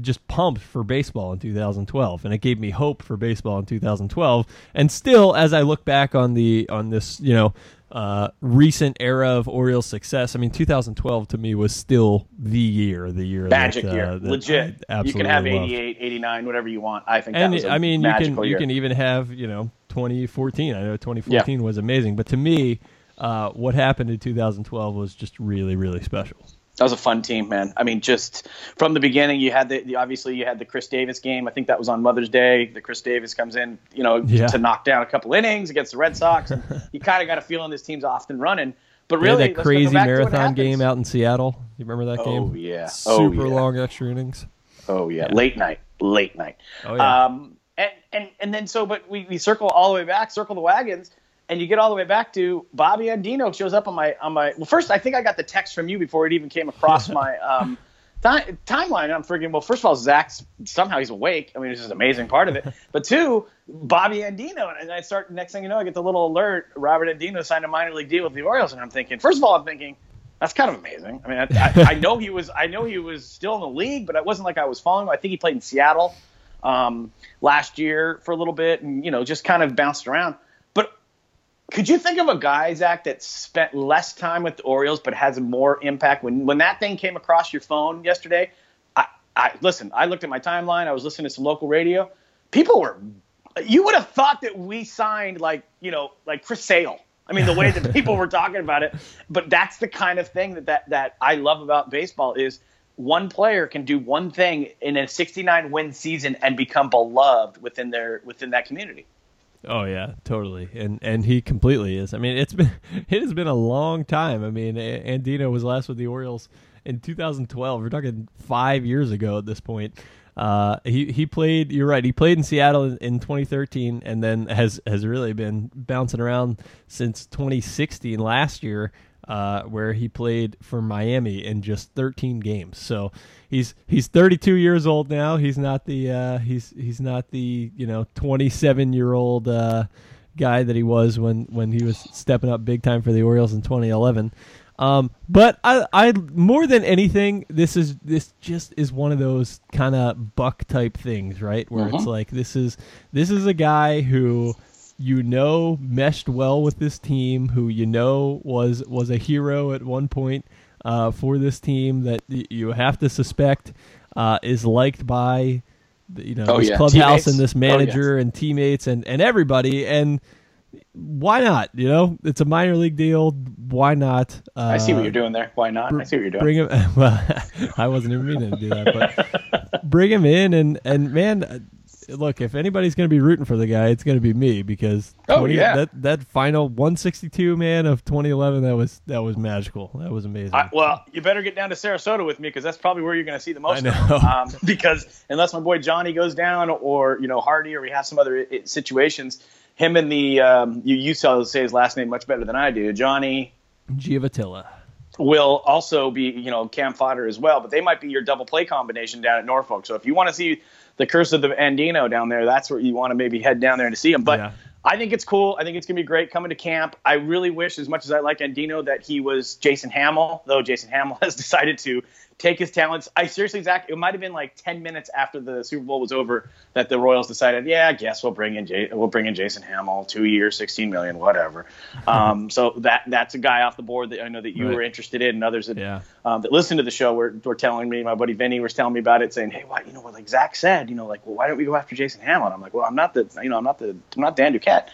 [SPEAKER 1] just pumped for baseball in 2012 and it gave me hope for baseball in 2012 and still as i look back on the on this you know uh, recent era of Orioles success. I mean, 2012 to me was still the year, the year
[SPEAKER 2] magic that, uh, year, legit. You can have 88, 89, whatever you want. I think. And I
[SPEAKER 1] mean, you can year. you can even have you know 2014. I know 2014 yeah. was amazing, but to me, uh, what happened in 2012 was just really, really special
[SPEAKER 2] that was a fun team, man. I mean, just from the beginning, you had the, the, obviously you had the Chris Davis game. I think that was on Mother's Day. The Chris Davis comes in, you know, yeah. to knock down a couple innings against the Red Sox. And you kind of got a feeling this team's often running. But really,
[SPEAKER 1] that crazy marathon game out in Seattle. You remember that game?
[SPEAKER 2] Oh yeah,
[SPEAKER 1] super
[SPEAKER 2] oh,
[SPEAKER 1] yeah. long extra innings.
[SPEAKER 2] Oh yeah. yeah. late night, late night. Oh yeah. Um, and and and then so, but we, we circle all the way back, circle the wagons and you get all the way back to Bobby Andino shows up on my on my. Well, first I think I got the text from you before it even came across my um, th- timeline. I'm freaking. Well, first of all, Zach's somehow he's awake. I mean, this is an amazing part of it. But two, Bobby Andino, and I start. Next thing you know, I get the little alert. Robert Andino signed a minor league deal with the Orioles, and I'm thinking. First of all, I'm thinking. That's kind of amazing. I mean, I, I, I know he was. I know he was still in the league, but it wasn't like I was following him. I think he played in Seattle um, last year for a little bit, and you know, just kind of bounced around. Could you think of a guy, Zach, that spent less time with the Orioles but has more impact? When when that thing came across your phone yesterday, I, I listen. I looked at my timeline. I was listening to some local radio. People were. You would have thought that we signed like you know like Chris Sale. I mean, the way that people were talking about it. But that's the kind of thing that that that I love about baseball is one player can do one thing in a 69 win season and become beloved within their within that community.
[SPEAKER 1] Oh yeah, totally, and and he completely is. I mean, it's been it has been a long time. I mean, Andino was last with the Orioles in 2012. We're talking five years ago at this point. Uh, he he played. You're right. He played in Seattle in, in 2013, and then has has really been bouncing around since 2016. Last year, uh, where he played for Miami in just 13 games. So he's he's 32 years old now. He's not the uh, he's he's not the you know 27 year old uh, guy that he was when when he was stepping up big time for the Orioles in 2011. Um, but I, I more than anything, this is this just is one of those kind of buck type things, right? Where it's uh-huh. like this is this is a guy who you know meshed well with this team, who you know was was a hero at one point uh, for this team that you have to suspect uh, is liked by you know
[SPEAKER 2] oh,
[SPEAKER 1] this
[SPEAKER 2] yeah.
[SPEAKER 1] clubhouse
[SPEAKER 2] teammates.
[SPEAKER 1] and this manager oh, yes. and teammates and and everybody and why not? You know, it's a minor league deal. Why not?
[SPEAKER 2] Uh, I see what you're doing there. Why not? Br- I see what you're doing.
[SPEAKER 1] Bring him. Well, I wasn't even meaning to do that, but bring him in and and man, look, if anybody's going to be rooting for the guy, it's going to be me because
[SPEAKER 2] 20, oh yeah,
[SPEAKER 1] that that final 162 man of 2011 that was that was magical. That was amazing.
[SPEAKER 2] I, well, you better get down to Sarasota with me because that's probably where you're going to see the most.
[SPEAKER 1] I know.
[SPEAKER 2] Um, because unless my boy Johnny goes down or you know Hardy or we have some other situations, him and the um, you you say his last name much better than I do, Johnny
[SPEAKER 1] Giovatella
[SPEAKER 2] will also be, you know, camp fodder as well. But they might be your double play combination down at Norfolk. So if you want to see the curse of the Andino down there, that's where you want to maybe head down there to see him. But yeah. I think it's cool. I think it's gonna be great coming to camp. I really wish, as much as I like Andino, that he was Jason Hammel. Though Jason Hammel has decided to take his talents. I seriously, Zach, it might have been like ten minutes after the Super Bowl was over that the Royals decided, yeah, I guess we'll bring in Jay, we'll bring in Jason Hammel, two years, sixteen million, whatever. Um, so that that's a guy off the board that I know that you right. were interested in, and others that
[SPEAKER 1] yeah.
[SPEAKER 2] um, that listen to the show were, were telling me. My buddy Vinny was telling me about it, saying, hey, why you know what like Zach said, you know, like well, why don't we go after Jason Hammel? And I'm like, well, I'm not the you know I'm not the I'm not Dan Duquette.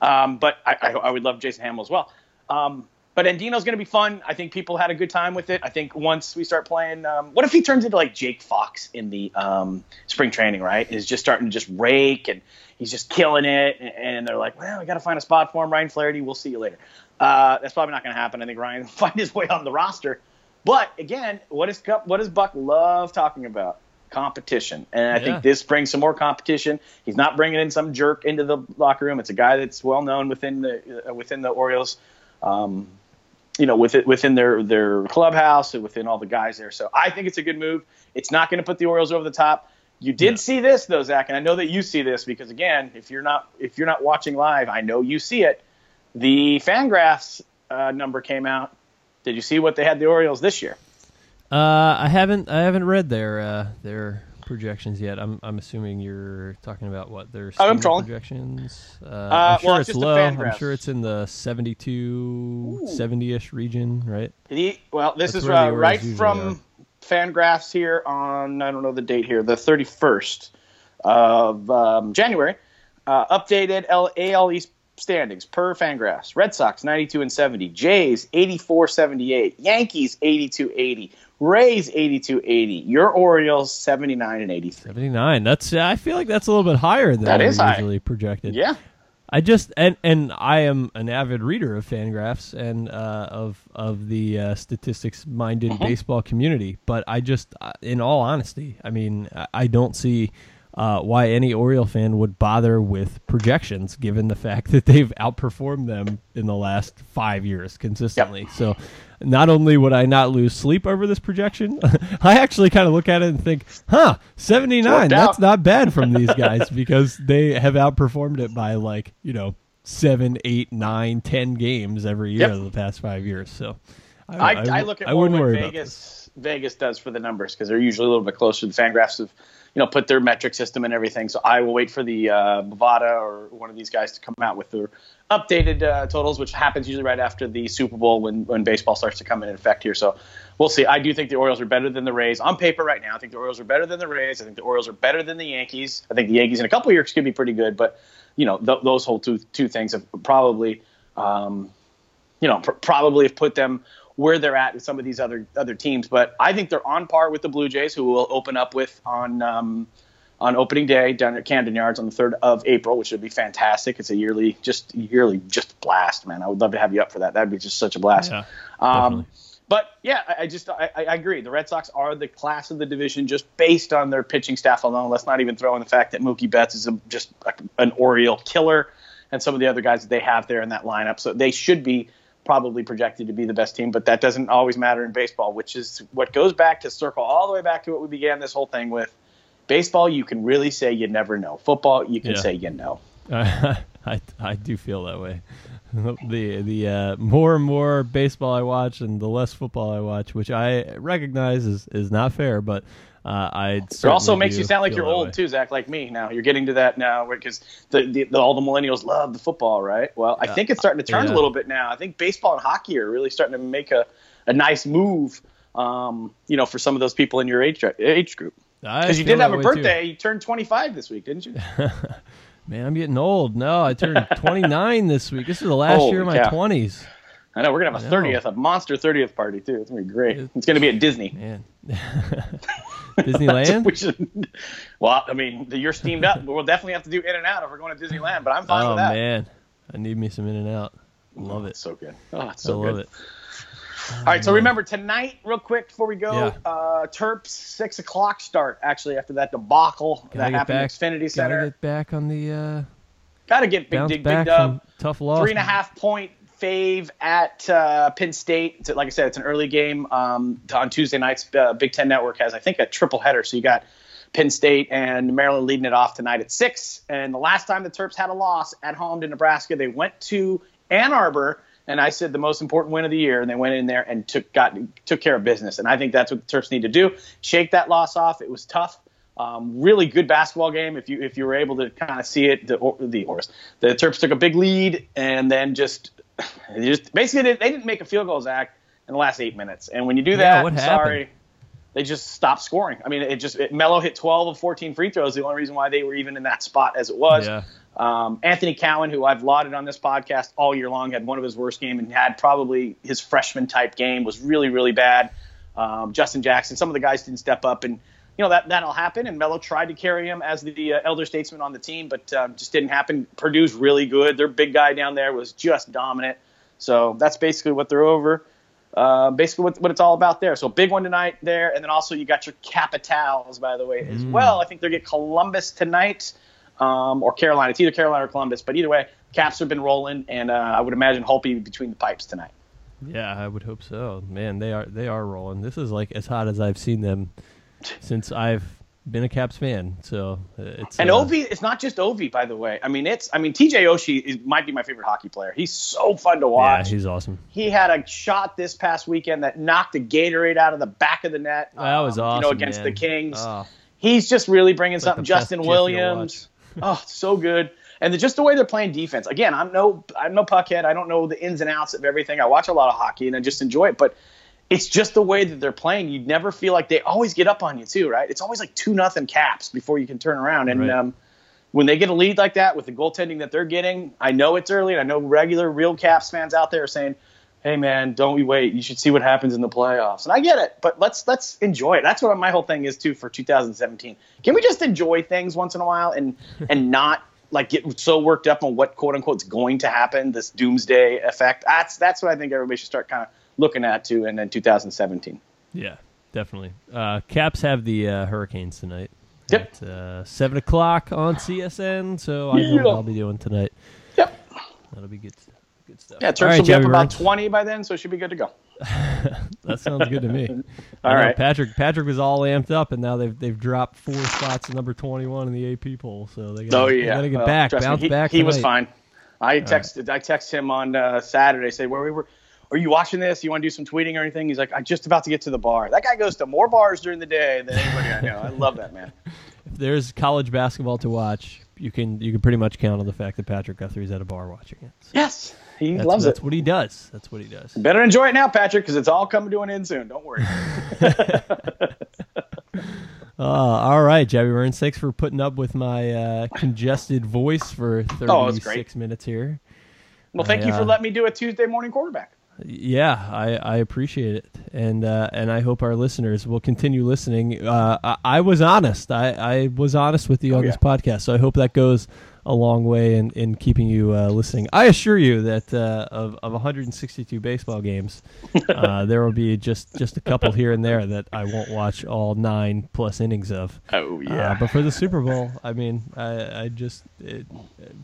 [SPEAKER 2] Um, but I, I, I, would love Jason Hammel as well. Um, but Andino's going to be fun. I think people had a good time with it. I think once we start playing, um, what if he turns into like Jake Fox in the um, spring training, right? Is just starting to just rake and he's just killing it. And they're like, well, we got to find a spot for him. Ryan Flaherty, we'll see you later. Uh, that's probably not going to happen. I think Ryan will find his way on the roster. But again, what is what does Buck love talking about? competition, and I
[SPEAKER 1] Yeah.
[SPEAKER 2] think this brings some more competition. He's not bringing in some jerk into the locker room. It's a guy that's well known within the uh, within the Orioles. Um, you know, with it, within their their clubhouse and within all the guys there. So I think it's a good move. It's not going to put the Orioles over the top. You did
[SPEAKER 1] Yeah.
[SPEAKER 2] see this though, Zach, and I know that you see this because again, if you're not if you're not watching live, I know you see it. The Fangraphs uh, number came out. Did you see what they had the Orioles this year?
[SPEAKER 1] Uh, I haven't I haven't read their uh, their projections yet. I'm I'm assuming you're talking about what their
[SPEAKER 2] Oh, I'm trolling.
[SPEAKER 1] projections. Uh,
[SPEAKER 2] Uh,
[SPEAKER 1] I'm sure
[SPEAKER 2] well,
[SPEAKER 1] it's low. I'm sure it's in the 72,
[SPEAKER 2] Ooh.
[SPEAKER 1] 70ish region, right?
[SPEAKER 2] The, well, this
[SPEAKER 1] That's
[SPEAKER 2] is uh, right from Fangraphs here on I don't know the date here, the 31st of um, January. Uh, updated L- AL East standings per Fangraphs: Red Sox 92 and 70, Jays 84 78, Yankees 82 80, Rays 82 80, your Orioles 79 and 83.
[SPEAKER 1] 79. That's I feel like that's a little bit higher than
[SPEAKER 2] That high.
[SPEAKER 1] usually projected.
[SPEAKER 2] Yeah,
[SPEAKER 1] I just and and I am an avid reader of Fangraphs and uh, of of the uh, statistics minded
[SPEAKER 2] Mm-hmm.
[SPEAKER 1] baseball community, but I just, uh, in all honesty, I mean, I don't see uh, why any Oriole fan would bother with projections, given the fact that they've outperformed them in the last five years consistently. So. Not only would I not lose sleep over this projection, I actually kind of look at it and think, "Huh, seventy nine. That's
[SPEAKER 2] out.
[SPEAKER 1] not bad from these guys because they have outperformed it by like you know seven, eight, nine, ten games every year
[SPEAKER 2] Yep.
[SPEAKER 1] of the past five years. So
[SPEAKER 2] I, I, look at
[SPEAKER 1] I wouldn't
[SPEAKER 2] what. Vegas Vegas does for the numbers because they're usually a little bit closer. To the Fangraphs have you know put their metric system and everything. So I will wait for the uh, Bovada or one of these guys to come out with their updated uh, totals, which happens usually right after the Super Bowl when when baseball starts to come in effect here. So we'll see. I do think the Orioles are better than the Rays on paper right now. I think the Orioles are better than the Rays. I think the Orioles are better than the Yankees. I think the Yankees in a couple of years could be pretty good, but you know th- those whole two two things have probably. Um, you know, pr- probably have put them where they're at with some of these other other teams. But I think they're on par with the Blue Jays, who will open up with on um, on opening day down at Camden Yards on the third of April, which would be fantastic. It's a yearly, just yearly, just blast, man. I would love to have you up for that. That'd be just such a blast.
[SPEAKER 1] Yeah,
[SPEAKER 2] Um, but yeah, I, I just I, I agree. The Red Sox are the class of the division just based on their pitching staff alone. Let's not even throw in the fact that Mookie Betts is a, just a, an Oriole killer, and some of the other guys that they have there in that lineup. So they should be probably projected to be the best team. But that doesn't always matter in baseball, which is what goes back to circle all the way back to what we began this whole thing with. Baseball, you can really say you never know. Football, you can
[SPEAKER 1] Yeah.
[SPEAKER 2] say you know.
[SPEAKER 1] I I do feel that way. the the uh, more and more baseball I watch, and the less football I watch, which I recognize is, is not fair, but uh, I
[SPEAKER 2] It also makes you sound like you're old
[SPEAKER 1] way.
[SPEAKER 2] too, Zach, like me. Now you're getting to that now because the, the, the all the millennials love the football, right? Well, I think it's starting to turn
[SPEAKER 1] Yeah.
[SPEAKER 2] a little bit now. I think baseball and hockey are really starting to make a, a nice move. Um, you know, for some of those people in your age age group, because you did have a
[SPEAKER 1] way, too.
[SPEAKER 2] birthday. You turned 25 this week, didn't you?
[SPEAKER 1] Man, I'm getting old. No, I turned 29 this week. This is the last
[SPEAKER 2] Holy
[SPEAKER 1] year of my
[SPEAKER 2] cow.
[SPEAKER 1] 20s.
[SPEAKER 2] I know we're gonna have a 30th, a monster 30th party too. It's gonna be great. It's gonna be at Disney.
[SPEAKER 1] Man. Disneyland?
[SPEAKER 2] we should, well, I mean, you're steamed up. but We'll definitely have to do In and Out if we're going to Disneyland, but I'm fine
[SPEAKER 1] oh,
[SPEAKER 2] with that.
[SPEAKER 1] Oh man. I need me some In and Out. Love it.
[SPEAKER 2] So good. Oh, it's
[SPEAKER 1] I
[SPEAKER 2] so
[SPEAKER 1] love
[SPEAKER 2] good.
[SPEAKER 1] it.
[SPEAKER 2] All right, so remember tonight, real quick before we go,
[SPEAKER 1] Yeah.
[SPEAKER 2] uh, Terps six o'clock start. Actually, after that debacle that
[SPEAKER 1] Gotta
[SPEAKER 2] happened
[SPEAKER 1] back,
[SPEAKER 2] at Xfinity Center, gotta
[SPEAKER 1] get back on the uh,
[SPEAKER 2] got to get big dig, big dub,
[SPEAKER 1] tough loss.
[SPEAKER 2] three and a half point fave at uh, Penn State. Like I said, it's an early game um, on Tuesday nights. Uh, Big Ten Network has, I think, a triple header. So you got Penn State and Maryland leading it off tonight at six. And the last time the Terps had a loss at home to Nebraska, they went to Ann Arbor. And I said the most important win of the year, and they went in there and took got took care of business. And I think that's what the Terps need to do: shake that loss off. It was tough, um, really good basketball game. If you if you were able to kind of see it, the the the Terps took a big lead and then just they just basically they, didn't make a field goal, Zach, in the last eight minutes. And when you do that,
[SPEAKER 1] what
[SPEAKER 2] sorry, they just stopped scoring. I mean, it just it, Melo hit 12 of 14 free throws. The only reason why they were even in that spot as it was.
[SPEAKER 1] Yeah.
[SPEAKER 2] Um, Anthony Cowan, who I've lauded on this podcast all year long, had one of his worst games and had probably his freshman type game was really, really bad. Um, Justin Jackson, some of the guys didn't step up, and you know that that'll happen. And Melo tried to carry him as the uh, elder statesman on the team, but um, just didn't happen. Purdue's really good. Their big guy down there was just dominant. So that's basically what they're over. uh, basically what, what it's all about there. So big one tonight there, and then also you got your Capitals, by the way, as
[SPEAKER 1] Mm.
[SPEAKER 2] well. I think they get Columbus tonight, um, or Carolina. It's either Carolina or Columbus, but either way, Caps have been rolling, and uh, I would imagine Holtby between the pipes tonight.
[SPEAKER 1] Yeah, I would hope so. Man, they are they are rolling. This is like as hot as I've seen them since I've been a Caps fan. So uh, it's
[SPEAKER 2] And
[SPEAKER 1] uh,
[SPEAKER 2] Ovi, it's not just Ovi, by the way. I mean, it's I mean TJ Oshie is, might be my favorite hockey player. He's so fun to watch.
[SPEAKER 1] Yeah, he's awesome.
[SPEAKER 2] he had a shot this past weekend that knocked a Gatorade out of the back of the net.
[SPEAKER 1] That was
[SPEAKER 2] um,
[SPEAKER 1] awesome.
[SPEAKER 2] You know, against
[SPEAKER 1] man.
[SPEAKER 2] the Kings.
[SPEAKER 1] Oh,
[SPEAKER 2] He's just really bringing
[SPEAKER 1] like
[SPEAKER 2] something.
[SPEAKER 1] best
[SPEAKER 2] Justin Williams. Oh, so good. And the, just the way they're playing defense. Again, I'm no I'm no puckhead. I don't know the ins and outs of everything. I watch a lot of hockey and I just enjoy it. But it's just the way that they're playing. You'd never feel like they always get up on you too, right? It's always like two nothing caps before you can turn around. And
[SPEAKER 1] Right.
[SPEAKER 2] um, when they get a lead like that with the goaltending that they're getting, I know it's early, and I know regular real Caps fans out there are saying, "Hey man, don't we wait? You should see what happens in the playoffs." And I get it, but let's let's enjoy it. That's what my whole thing is too for 2017. Can we just enjoy things once in a while and and not like get so worked up on what quote unquote is going to happen, this doomsday effect? That's that's what I think everybody should start kind of looking at too, and then 2017.
[SPEAKER 1] yeah, definitely. Uh, Caps have the uh, Hurricanes tonight.
[SPEAKER 2] Yep.
[SPEAKER 1] At, uh, seven o'clock on CSN. So I know
[SPEAKER 2] Yeah.
[SPEAKER 1] what I'll be doing tonight.
[SPEAKER 2] Yep.
[SPEAKER 1] That'll be good. Good stuff.
[SPEAKER 2] Yeah, Terps
[SPEAKER 1] right,
[SPEAKER 2] will be up about 20 by then, so it should be good to go.
[SPEAKER 1] That sounds good to me.
[SPEAKER 2] all right.
[SPEAKER 1] Patrick. Patrick was all amped up, and now they've they've dropped four spots to number twenty one in the AP poll. So they gotta,
[SPEAKER 2] Oh yeah,
[SPEAKER 1] gotta get
[SPEAKER 2] Well,
[SPEAKER 1] back,
[SPEAKER 2] trust me, he,
[SPEAKER 1] back.
[SPEAKER 2] He was fine. I texted. I texted him on uh, Saturday. Say where we were. Are you watching this? You want to do some tweeting or anything? He's like, I'm just about to get to the bar. That guy goes to more bars during the day than anybody I know. I love that man.
[SPEAKER 1] If there's college basketball to watch, you can you can pretty much count on the fact that Patrick Guthrie's at a bar watching it. So
[SPEAKER 2] Yes, he
[SPEAKER 1] that's,
[SPEAKER 2] loves
[SPEAKER 1] that's
[SPEAKER 2] it.
[SPEAKER 1] That's what he does. That's what he does.
[SPEAKER 2] Better enjoy it now, Patrick, because it's all coming to an end soon. Don't worry.
[SPEAKER 1] Uh, all right, Jabby Burns, thanks for putting up with my uh, congested voice for
[SPEAKER 2] Oh,
[SPEAKER 1] 36
[SPEAKER 2] great.
[SPEAKER 1] minutes here.
[SPEAKER 2] Well, thank you for
[SPEAKER 1] uh,
[SPEAKER 2] letting me do a Tuesday morning quarterback.
[SPEAKER 1] Yeah, I, I appreciate it, and uh, and I hope our listeners will continue listening. Uh, I, I was honest. I, I was honest with you on
[SPEAKER 2] Oh,
[SPEAKER 1] this podcast, so I hope that goes a long way in, in keeping you uh, listening. I assure you that uh, of of 162 baseball games, uh, there will be just just a couple here and there that I won't watch all nine plus innings of.
[SPEAKER 2] Oh
[SPEAKER 1] Uh, but for the Super Bowl, I mean, I, I just it,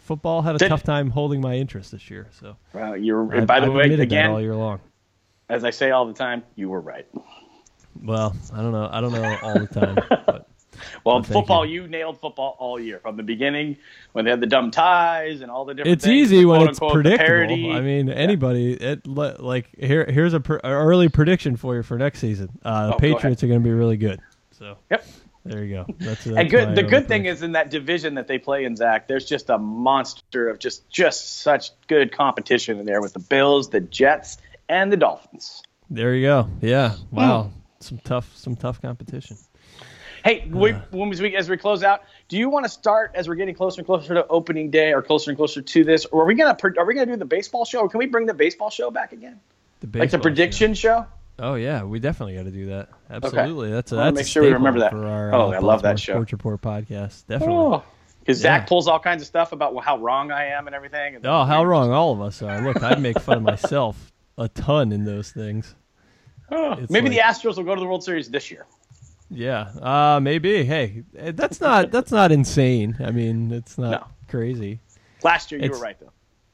[SPEAKER 1] football had a
[SPEAKER 2] Did-
[SPEAKER 1] tough time holding my interest this year. So,
[SPEAKER 2] well, you're.
[SPEAKER 1] I've-
[SPEAKER 2] by the
[SPEAKER 1] I've
[SPEAKER 2] way,
[SPEAKER 1] that all year long.
[SPEAKER 2] as I say all the time, you were right.
[SPEAKER 1] Well, I don't know. I don't know all the time. But
[SPEAKER 2] Well,
[SPEAKER 1] Well,
[SPEAKER 2] football,
[SPEAKER 1] you.
[SPEAKER 2] you. nailed football all year from the beginning when they had the dumb ties and all the different.
[SPEAKER 1] it's
[SPEAKER 2] things,
[SPEAKER 1] easy when it's
[SPEAKER 2] unquote,
[SPEAKER 1] predictable. I mean, anybody. It like here. Here's a pr- early prediction for you for next season. Uh, the
[SPEAKER 2] Oh.
[SPEAKER 1] Patriots are going to be really good. So
[SPEAKER 2] Yep.
[SPEAKER 1] there you go. That's, that's
[SPEAKER 2] And good. The good thing is in that division that they play in, Zach. There's just a monster of just just such good competition in there with the Bills, the Jets, and the Dolphins.
[SPEAKER 1] there you go. Yeah. Wow.
[SPEAKER 2] Hmm.
[SPEAKER 1] Some tough. Some tough competition.
[SPEAKER 2] Hey, we, when we, as we close out, do you want to start as we're getting closer and closer to opening day, or closer and closer to this, or are we gonna are we gonna do the baseball show? Or can we bring the baseball show back again,
[SPEAKER 1] The
[SPEAKER 2] like the prediction show?
[SPEAKER 1] show. Oh yeah, we definitely got to do that. Absolutely. That's a,
[SPEAKER 2] I
[SPEAKER 1] that's
[SPEAKER 2] make sure we remember that.
[SPEAKER 1] for our.
[SPEAKER 2] Oh,
[SPEAKER 1] uh,
[SPEAKER 2] I love that show.
[SPEAKER 1] Sports Report podcast. Definitely.
[SPEAKER 2] Oh, because Zach
[SPEAKER 1] Yeah.
[SPEAKER 2] pulls all kinds of stuff about how wrong I am and everything. and-
[SPEAKER 1] Oh, how wrong all of us are. Look, I'd make fun of myself a ton in those things.
[SPEAKER 2] Oh, maybe the Astros will go to the World Series this year.
[SPEAKER 1] Yeah, uh, maybe. Hey, eh, that's not that's not insane. I mean, it's not
[SPEAKER 2] No.
[SPEAKER 1] crazy.
[SPEAKER 2] Last year, you
[SPEAKER 1] It's-
[SPEAKER 2] were right though.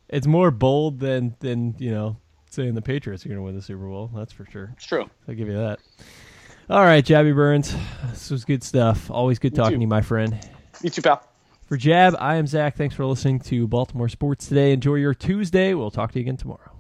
[SPEAKER 1] It's more bold than than you know saying the Patriots are going to win the Super Bowl. That's for sure.
[SPEAKER 2] It's true.
[SPEAKER 1] I'll give you that. All right, Jabby Burns. This was good stuff. Always good talking
[SPEAKER 2] too.
[SPEAKER 1] to you, my friend.
[SPEAKER 2] You too, pal.
[SPEAKER 1] For Jab, I am Zach. Thanks for listening to Baltimore Sports today. Enjoy your Tuesday. We'll talk to you again tomorrow.